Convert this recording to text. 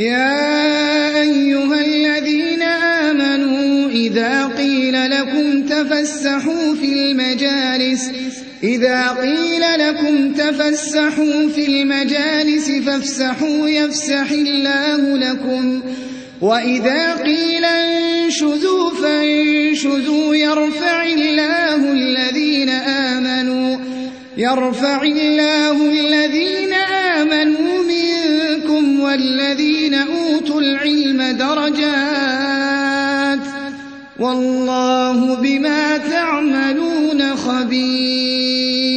يا أيها الذين آمنوا إذا قيل لكم تفسحوا في المجالس إذا قيل لكم تفسحوا في المجالس فافسحوا يفسح الله لكم. وإذا قيل انشزوا فانشزوا يرفع الله الذين آمنوا يرفع الله الذين منكم والذين أوتوا العلم درجات والله بما تعملون خبير.